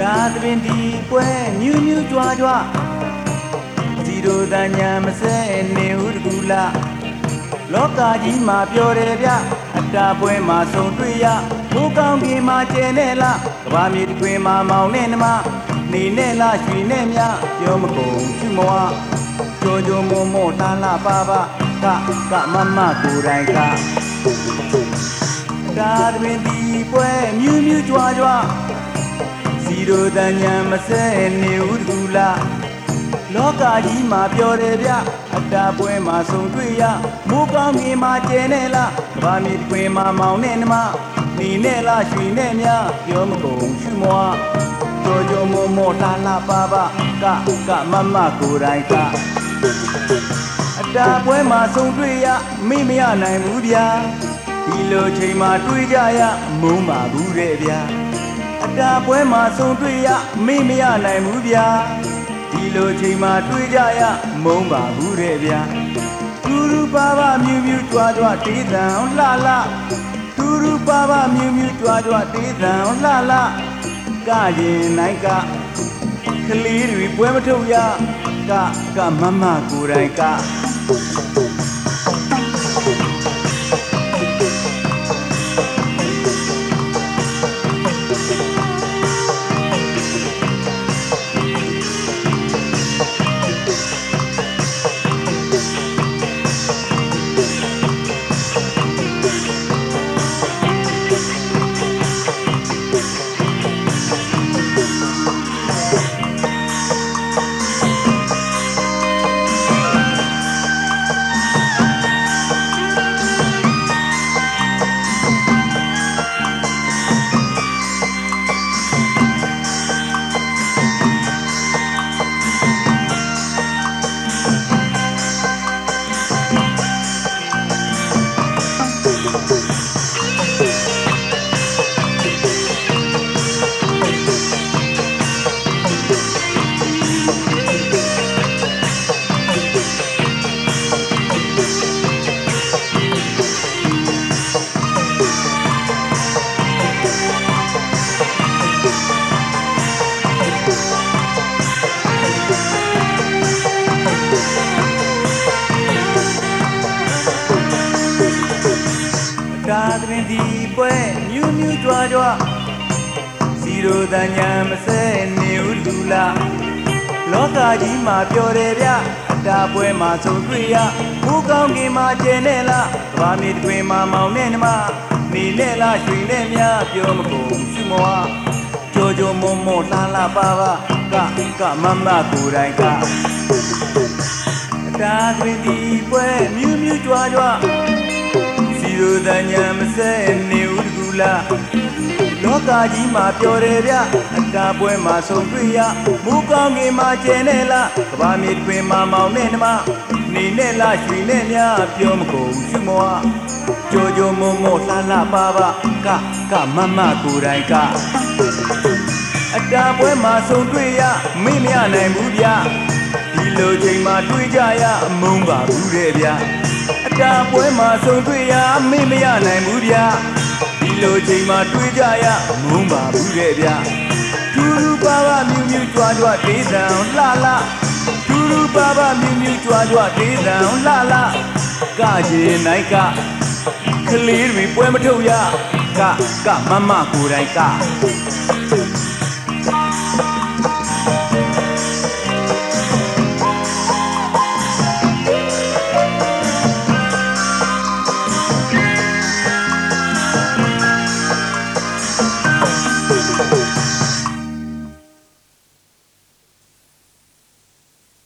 သပင်ဒီပွဲမြူးမြူးကြွားကြွားစီရိုတညာမစဲနေဟုတကူလာလောကကြီးမှာပြောတယ်ဗျအတာပွဲမှာဆုံတွေ့ရဘိုးကောင်းကြီးမှာကျဲနေလားကဘာမြေတစ်ခွင်မှာမောင်နဲ့နှမနေနဲ့လားရွှေနဲ့မြပြောမကုန်ရှုမဝကြိုကြိုမုံမောတာလာပါပါကကမမကိုယ်တိုင်ကဒါတပင်ဒီပွဲမြူးမြူးကြွားကြွား စီရိုတညာမစဲနေဦးတကူလာလောကကြီးမှာပြောတယ်ဗျအတာပွဲမှာဆုံတွေ့ရမိုးကောင်းမြေမှာကျဲနေလားကဘာမြေတွင်မှာမောင်နဲ့နှမနေနဲ့လားရွှေနဲ့များပြောမကုန်ရှုမွားကြောကြောမောမောလာလာပါပါကကမမကိုယ်တိုင်ကအတာပွဲမှာဆုံတွေ့ရမိမရနိုင်ဘူးဗျာဒီလိုချိန်မှာတွေ့ကြရမုန်းပါဘူးတဲ့ဗျာအ တာပွဲမှာဆုံတွေ့ရမေ့မရနိုင်ဘူးဗျာဒီလိုချိန်မှာတွေ့ကြရမုန်းပါဘူးတဲ့ဗျာတူရူပါပါမြူးမြူးကြွားကြွားတေးတံလှလှတူရူပါပါမြူးမြူးကြွားကြွားတေးတံလှလှကရင်နိုင်ကကလေးတွေပွဲမထုတ်ရကကမမကိုယ်တိုင်က င်ဒီပွဲမြူးမြူးကြွားကြွားစီရိုတညာမစဲနေဦးလူလာလောကကြီးမှာပြောတယ်ဗျအတာပွဲမှာဆုံတွေ့ရဘူကောင်းကင်မှာကျဲနေလားကဘာမြေတွင်မှာမောင်နဲ့နှမနေနဲ့လားရွှေနဲ့များပြောမကုန်ရှုမဝကြောကြောမုံမောလာလာပါပါကကမမကိုယ်တိုင်ကတာတွင်ဒီပွဲမြူးမြူးကြွားကြွား စီရိုတညာမစဲနေဦးတကူလာလောကကြီးမှာပြောတယ်ဗျအတာပွဲမှာဆုံတွေ့ရမူကောင်းကင်မှာကျဲနေလားကဘာမြေတွင်မှာမောင်နဲ့နှမနေနဲ့လားရွှေနဲ့များပြောမကုန်ရှုမဝကြောကြောမုံမောလှလှပါပါကကမမကိုယ်တိုင်ကအတာပွဲမှာဆုံတွေ့ရမေ့မရနိုင်ဘူးဗျဒီလိုချိန်မှာတွေ့ကြရအမုန်းပါဘူးတဲ့ဗျ အတာပွဲမှာဆုံတွေ့ရမေ့မရနိုင်ဘူးဗျဒီလိုချိန်မှာတွေ့ကြရအမုန်းပါဘူးတဲ့ဗျတူတူပါပါမြူးမြူးကြွားကြွားဒေးတံလှလှတူတူပါပါမြူးမြူးကြွားကြွားဒေးတံလှလှကရင်နိုင်ကကလေးတွေပွဲမထုတ်ရကကမမကိုယ်တိုင်က